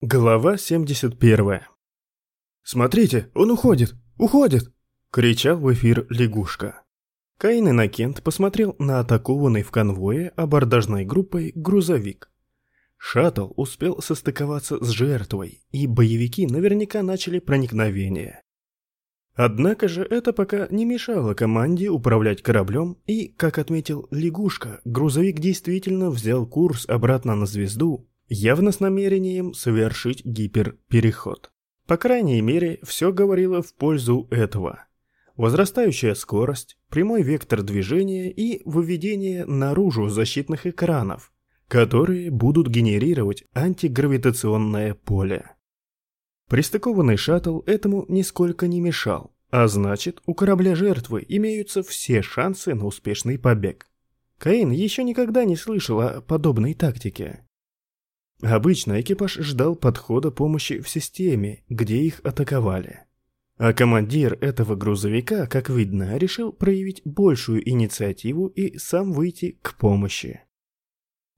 Глава 71 «Смотрите, он уходит! Уходит!» — кричал в эфир лягушка. Каин Иннокент посмотрел на атакованный в конвое абордажной группой грузовик. Шаттл успел состыковаться с жертвой, и боевики наверняка начали проникновение. Однако же это пока не мешало команде управлять кораблем, и, как отметил лягушка, грузовик действительно взял курс обратно на звезду, явно с намерением совершить гиперпереход. По крайней мере, все говорило в пользу этого. Возрастающая скорость, прямой вектор движения и выведение наружу защитных экранов, которые будут генерировать антигравитационное поле. Пристыкованный шаттл этому нисколько не мешал, а значит, у корабля жертвы имеются все шансы на успешный побег. Каин еще никогда не слышал о подобной тактике. Обычно экипаж ждал подхода помощи в системе, где их атаковали. А командир этого грузовика, как видно, решил проявить большую инициативу и сам выйти к помощи.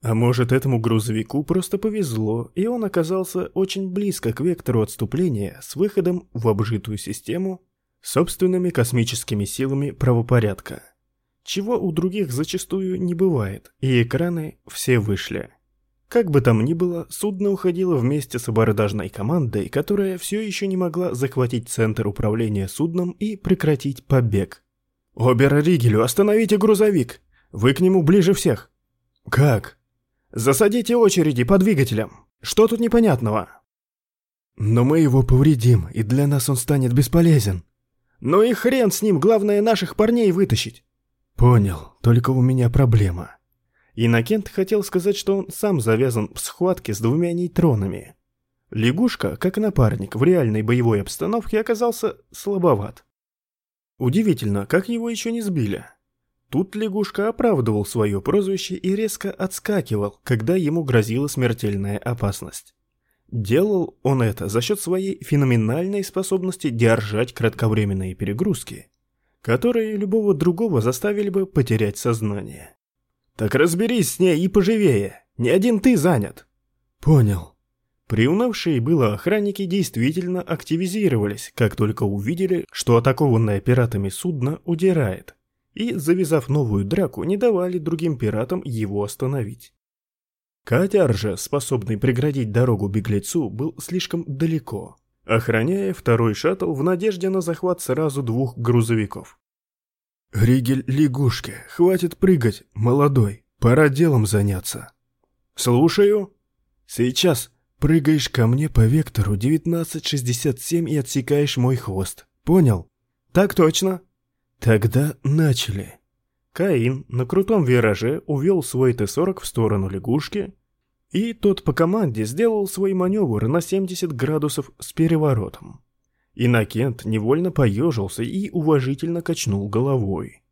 А может, этому грузовику просто повезло, и он оказался очень близко к вектору отступления с выходом в обжитую систему собственными космическими силами правопорядка. Чего у других зачастую не бывает, и экраны все вышли. Как бы там ни было, судно уходило вместе с абордажной командой, которая все еще не могла захватить центр управления судном и прекратить побег. «Обер-Ригелю, остановите грузовик! Вы к нему ближе всех!» «Как?» «Засадите очереди по двигателям! Что тут непонятного?» «Но мы его повредим, и для нас он станет бесполезен». «Ну и хрен с ним, главное наших парней вытащить!» «Понял, только у меня проблема. Иннокент хотел сказать, что он сам завязан в схватке с двумя нейтронами. Лягушка, как напарник в реальной боевой обстановке, оказался слабоват. Удивительно, как его еще не сбили. Тут лягушка оправдывал свое прозвище и резко отскакивал, когда ему грозила смертельная опасность. Делал он это за счет своей феноменальной способности держать кратковременные перегрузки, которые любого другого заставили бы потерять сознание. «Так разберись с ней и поживее. Не один ты занят». «Понял». Приунывшие было охранники действительно активизировались, как только увидели, что атакованное пиратами судно удирает, и, завязав новую драку, не давали другим пиратам его остановить. Катер же, способный преградить дорогу беглецу, был слишком далеко, охраняя второй шаттл в надежде на захват сразу двух грузовиков. «Ригель лягушки, хватит прыгать, молодой, пора делом заняться». «Слушаю». «Сейчас прыгаешь ко мне по вектору 1967 и отсекаешь мой хвост. Понял?» «Так точно». «Тогда начали». Каин на крутом вираже увел свой Т-40 в сторону лягушки, и тот по команде сделал свой маневр на 70 градусов с переворотом. Иннокент невольно поежился и уважительно качнул головой.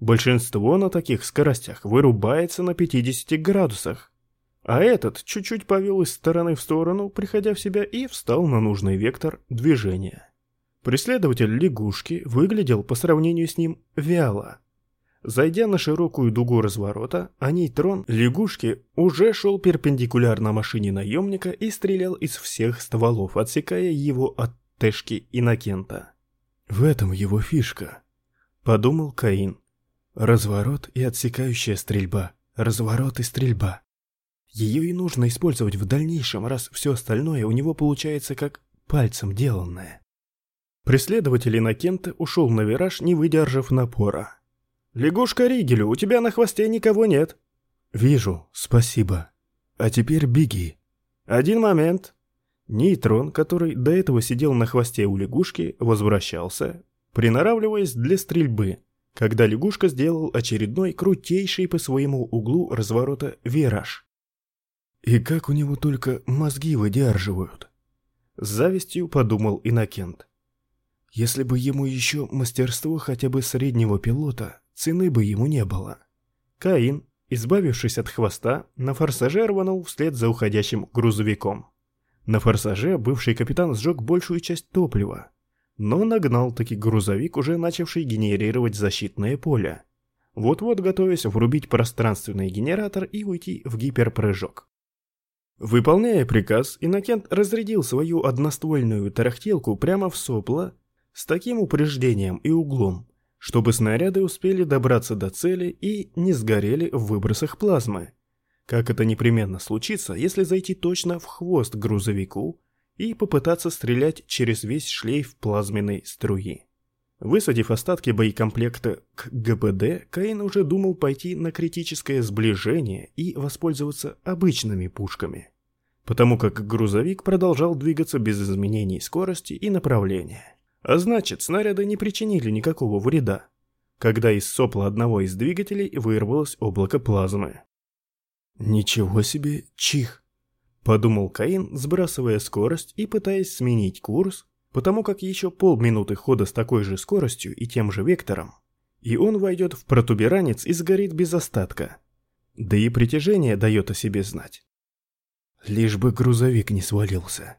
Большинство на таких скоростях вырубается на 50 градусах, а этот чуть-чуть повел из стороны в сторону, приходя в себя и встал на нужный вектор движения. Преследователь лягушки выглядел по сравнению с ним вяло. Зайдя на широкую дугу разворота, а нейтрон лягушки уже шел перпендикулярно машине наемника и стрелял из всех стволов, отсекая его от Тэшки Иннокента. «В этом его фишка», — подумал Каин. «Разворот и отсекающая стрельба, разворот и стрельба. Ее и нужно использовать в дальнейшем, раз все остальное у него получается как пальцем деланное». Преследователь Иннокента ушел на вираж, не выдержав напора. «Лягушка Ригелю, у тебя на хвосте никого нет». «Вижу, спасибо. А теперь беги». «Один момент», Нейтрон, который до этого сидел на хвосте у лягушки, возвращался, приноравливаясь для стрельбы, когда лягушка сделал очередной крутейший по своему углу разворота вираж. «И как у него только мозги выдерживают?» С завистью подумал Иннокент. «Если бы ему еще мастерство хотя бы среднего пилота, цены бы ему не было». Каин, избавившись от хвоста, на форсаже рванул вслед за уходящим грузовиком. На форсаже бывший капитан сжег большую часть топлива, но нагнал таки грузовик, уже начавший генерировать защитное поле. Вот-вот готовясь врубить пространственный генератор и уйти в гиперпрыжок. Выполняя приказ, Иннокент разрядил свою одноствольную тарахтелку прямо в сопло с таким упреждением и углом, чтобы снаряды успели добраться до цели и не сгорели в выбросах плазмы. Как это непременно случится, если зайти точно в хвост грузовику и попытаться стрелять через весь шлейф плазменной струи. Высадив остатки боекомплекта к ГПД, Каин уже думал пойти на критическое сближение и воспользоваться обычными пушками, потому как грузовик продолжал двигаться без изменений скорости и направления. А значит, снаряды не причинили никакого вреда, когда из сопла одного из двигателей вырвалось облако плазмы. «Ничего себе, чих!» – подумал Каин, сбрасывая скорость и пытаясь сменить курс потому как еще полминуты хода с такой же скоростью и тем же вектором, и он войдет в протуберанец и сгорит без остатка. Да и притяжение дает о себе знать. Лишь бы грузовик не свалился.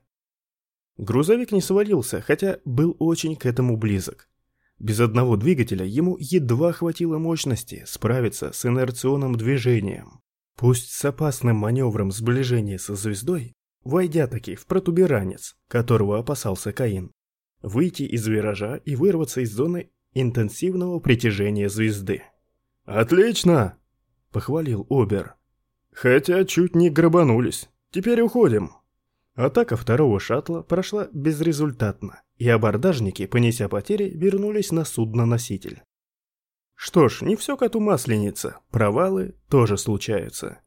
Грузовик не свалился, хотя был очень к этому близок. Без одного двигателя ему едва хватило мощности справиться с инерционным движением. Пусть с опасным маневром сближения со звездой, войдя таки в протуберанец, которого опасался Каин, выйти из виража и вырваться из зоны интенсивного притяжения звезды. «Отлично!» – похвалил Обер. «Хотя чуть не грабанулись. Теперь уходим». Атака второго шаттла прошла безрезультатно, и абордажники, понеся потери, вернулись на судно-носитель. Что ж, не все коту масленица, провалы тоже случаются.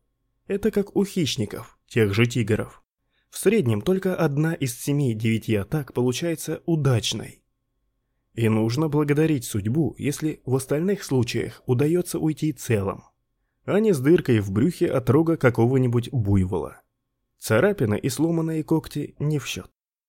Это как у хищников, тех же тигров. В среднем только одна из семи-девяти атак получается удачной. И нужно благодарить судьбу, если в остальных случаях удается уйти целым, а не с дыркой в брюхе от рога какого-нибудь буйвола. Царапины и сломанные когти не в счет.